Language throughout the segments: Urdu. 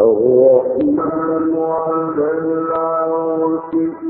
الرحمن على العرش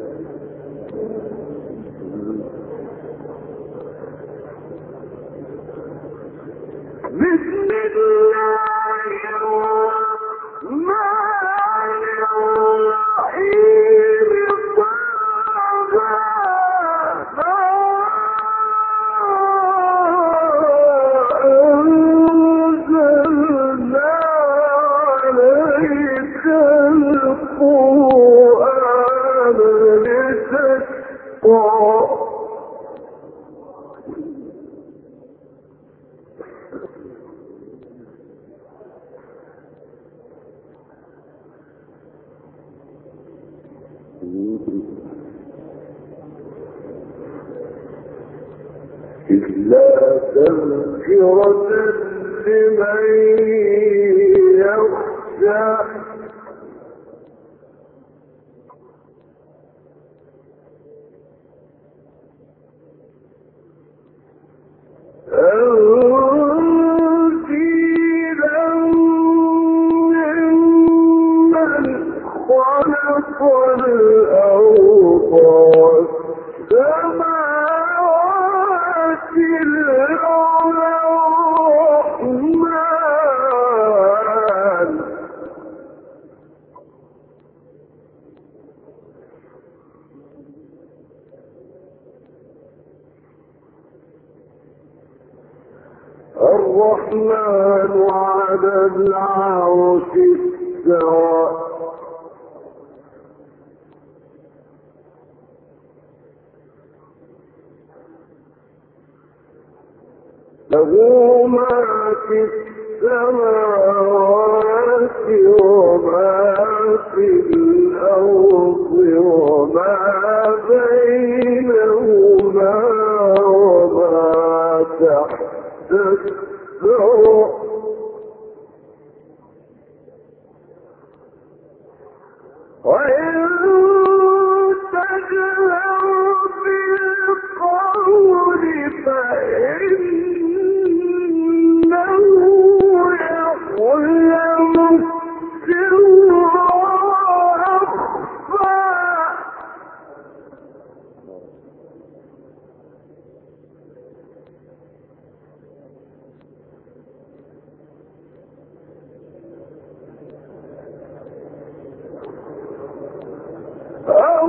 الله في السواء له ما في السماوات وما في الأرض وما بينهما وما تحت الثرى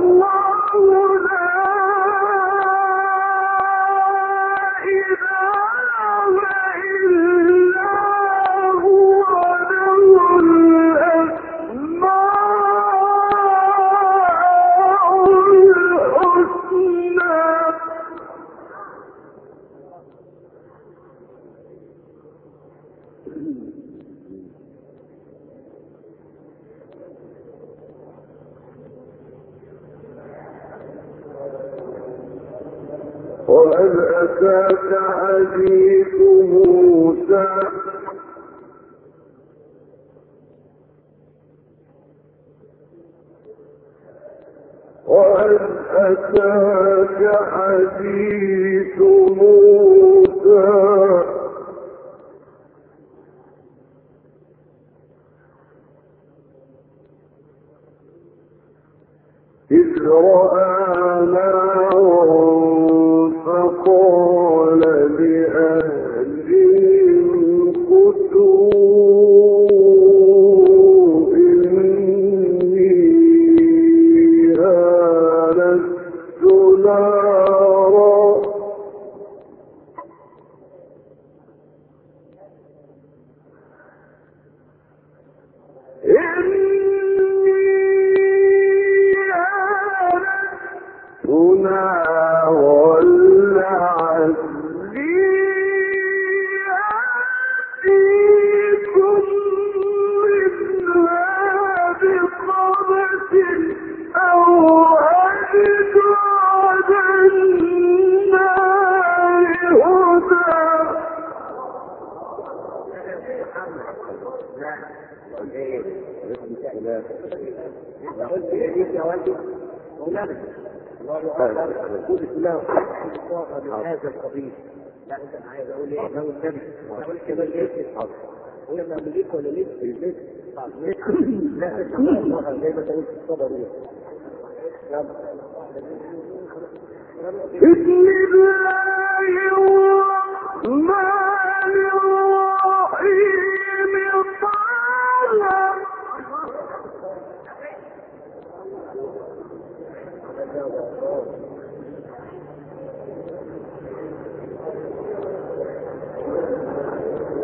فیل بھا نام سر وہاں کے بعد ایک حساب ہے وہ نام لکھو لے لیے پھر سے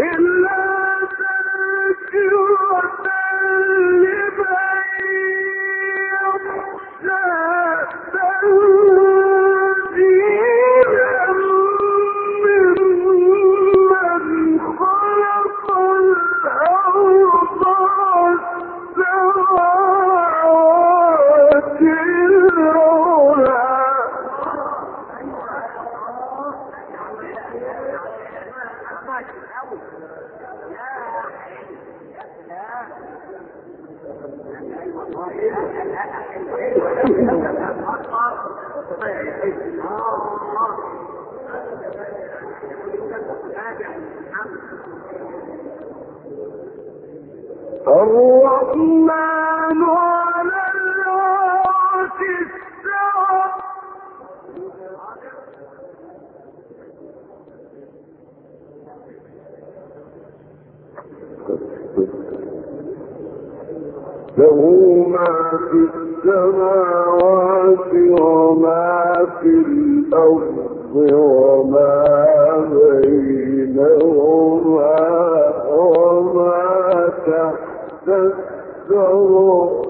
إلا وما بينهما وما تحت الثرى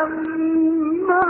فلما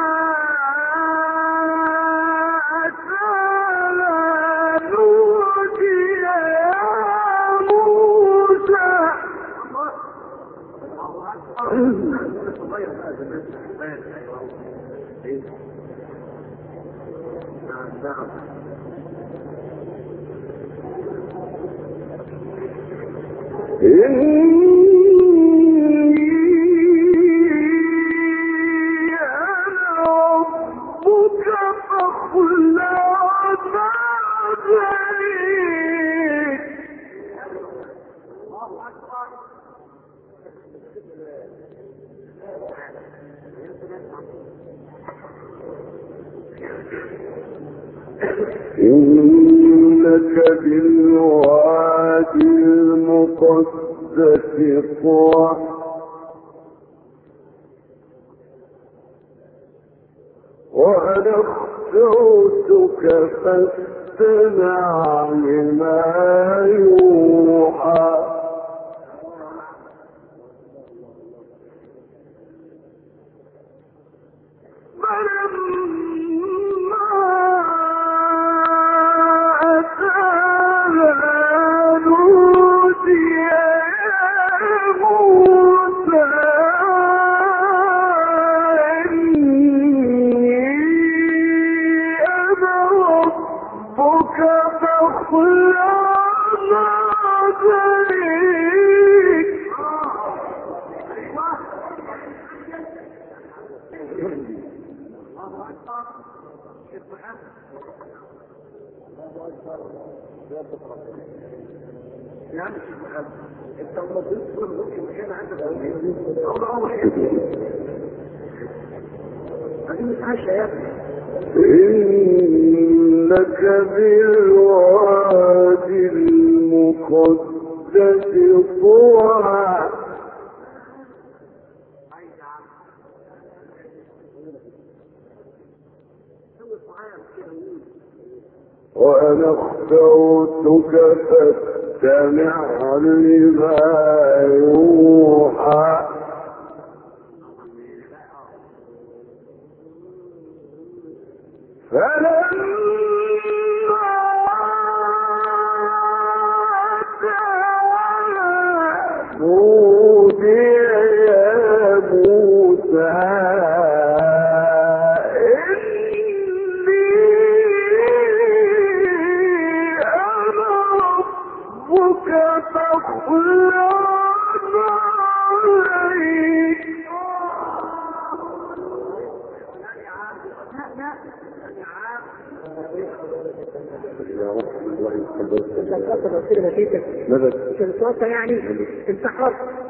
يعني اه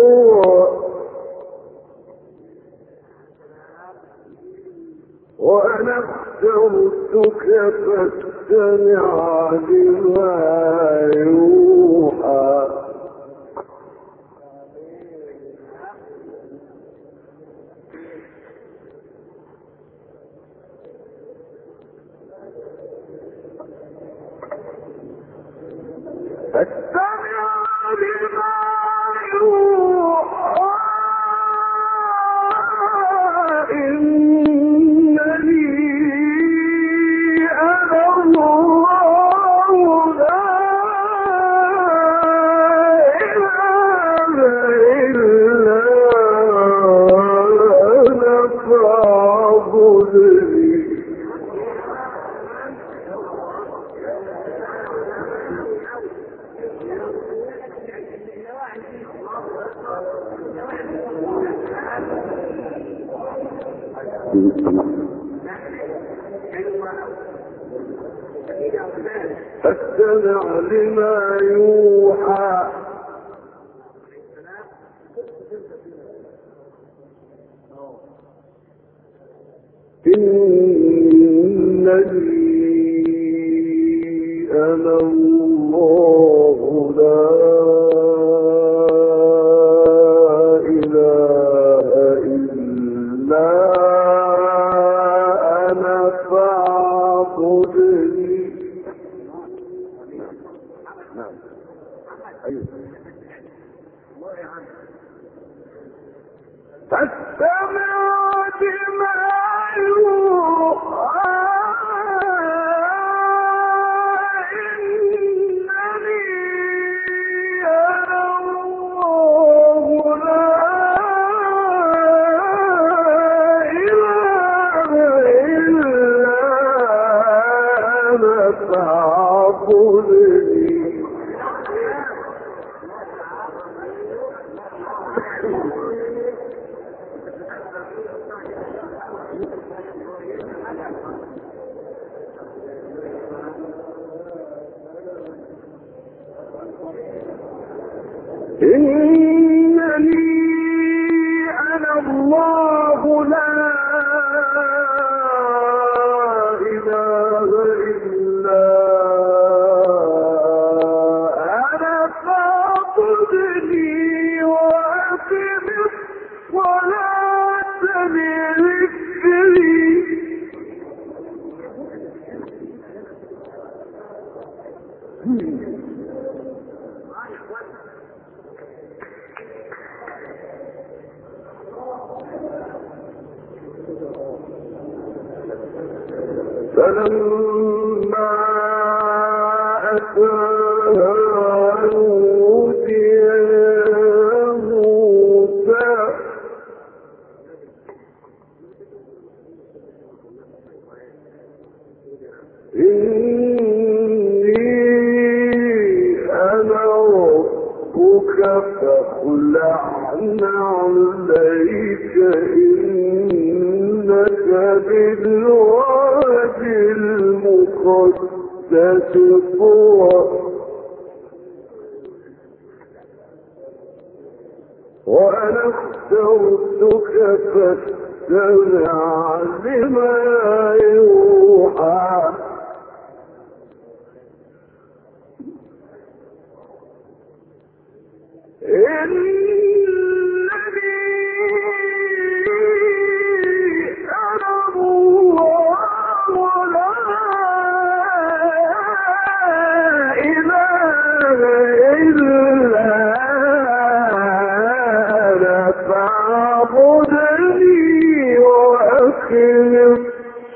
وأنا اخترتك فاستمع لما يوحى أنا الله لا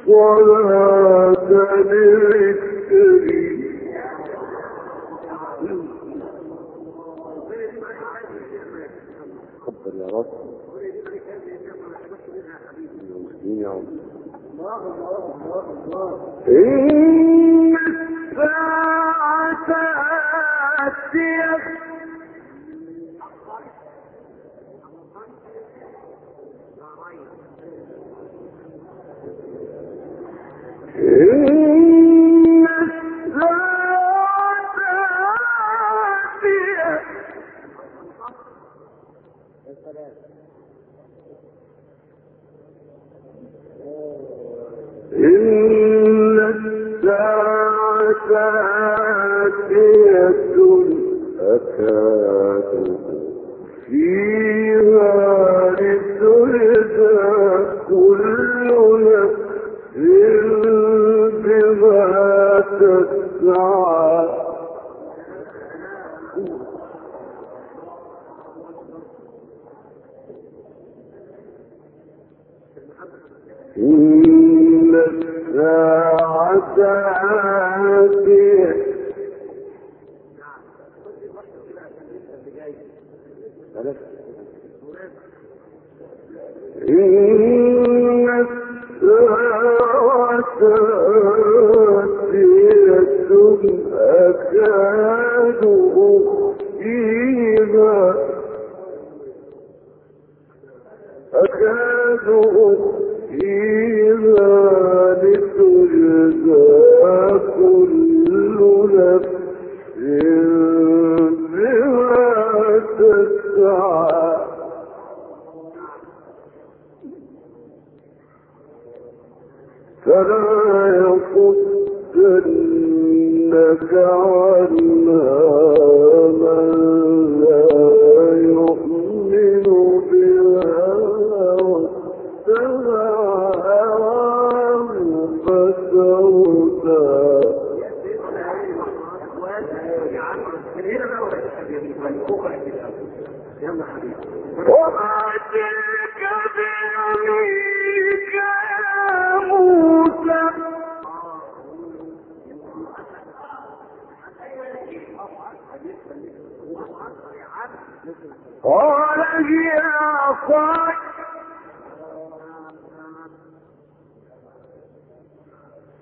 ولا تدري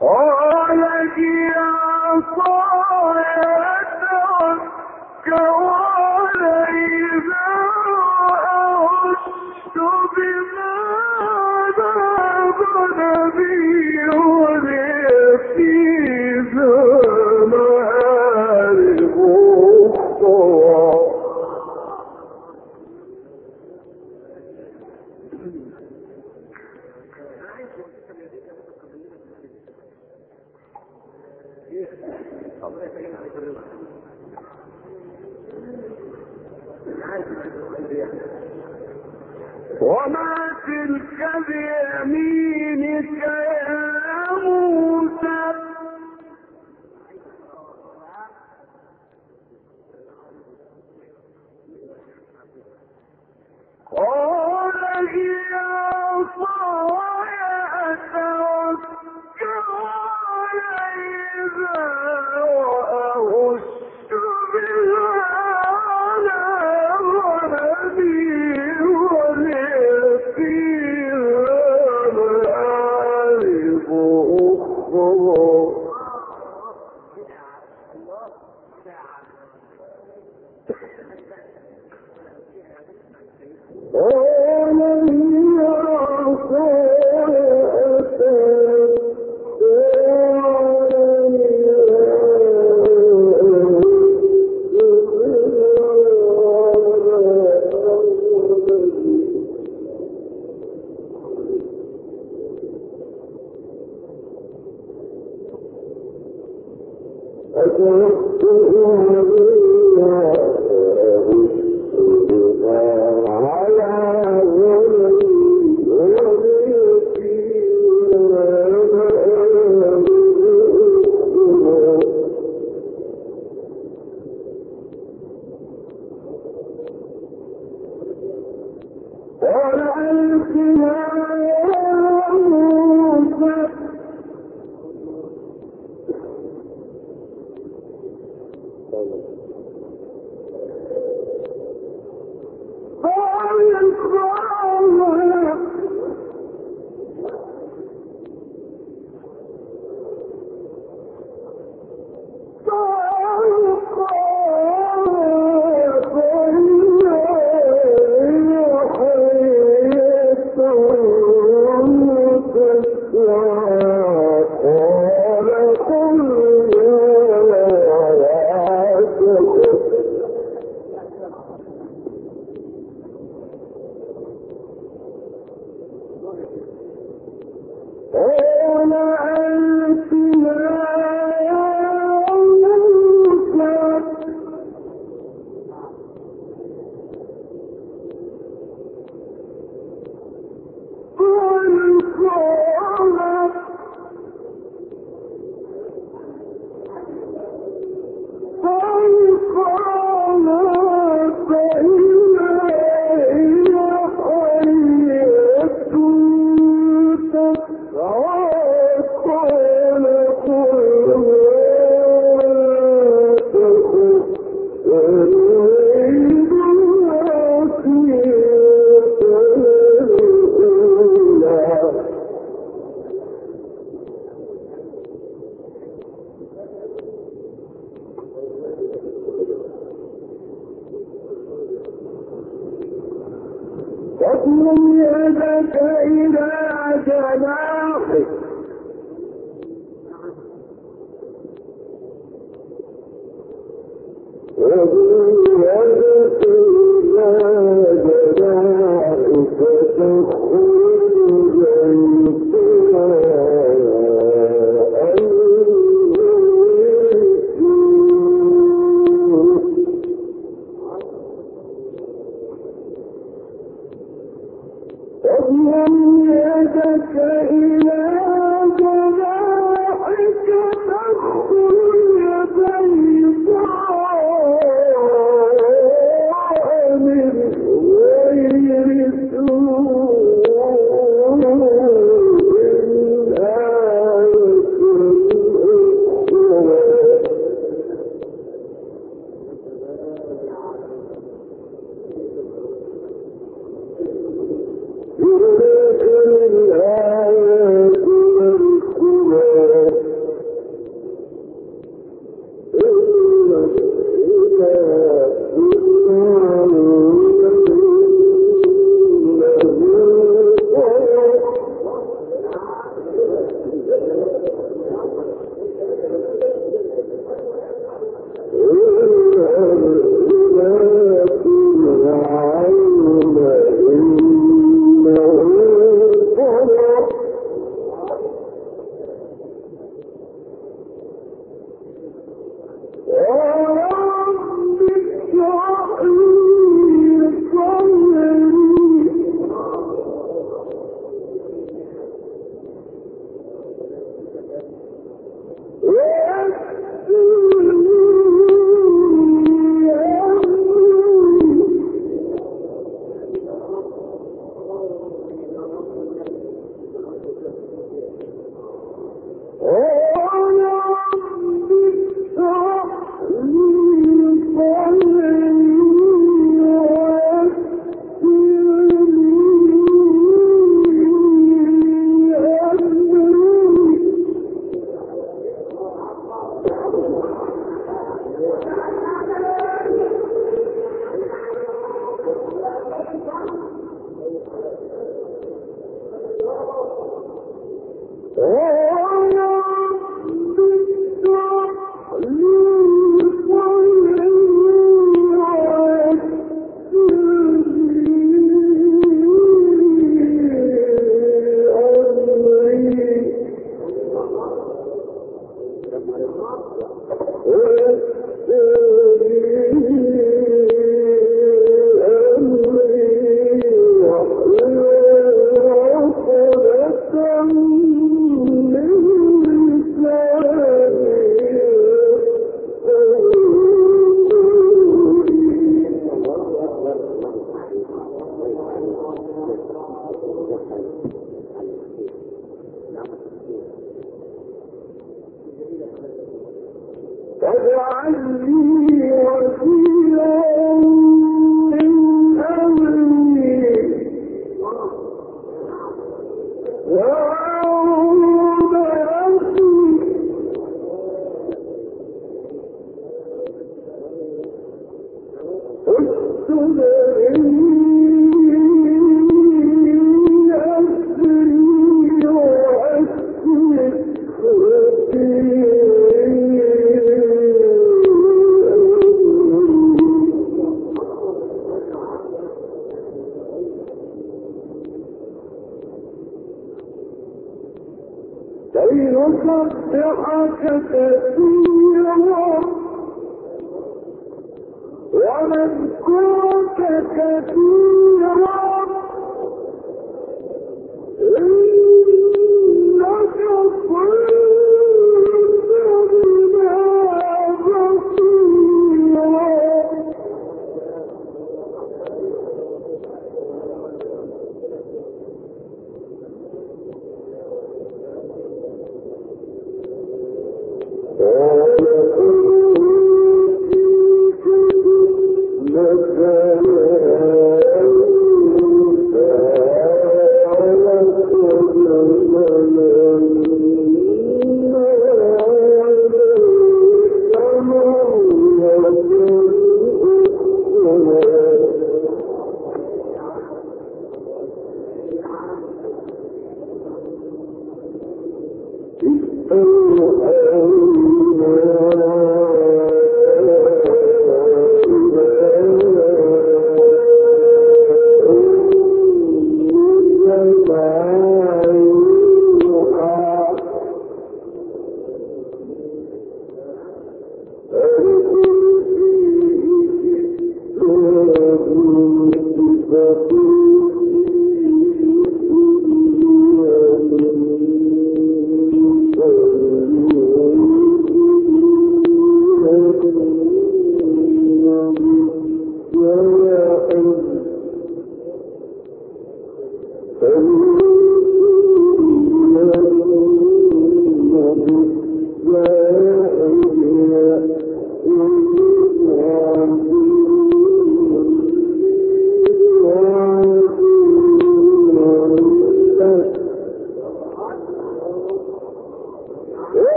قال هي عصاي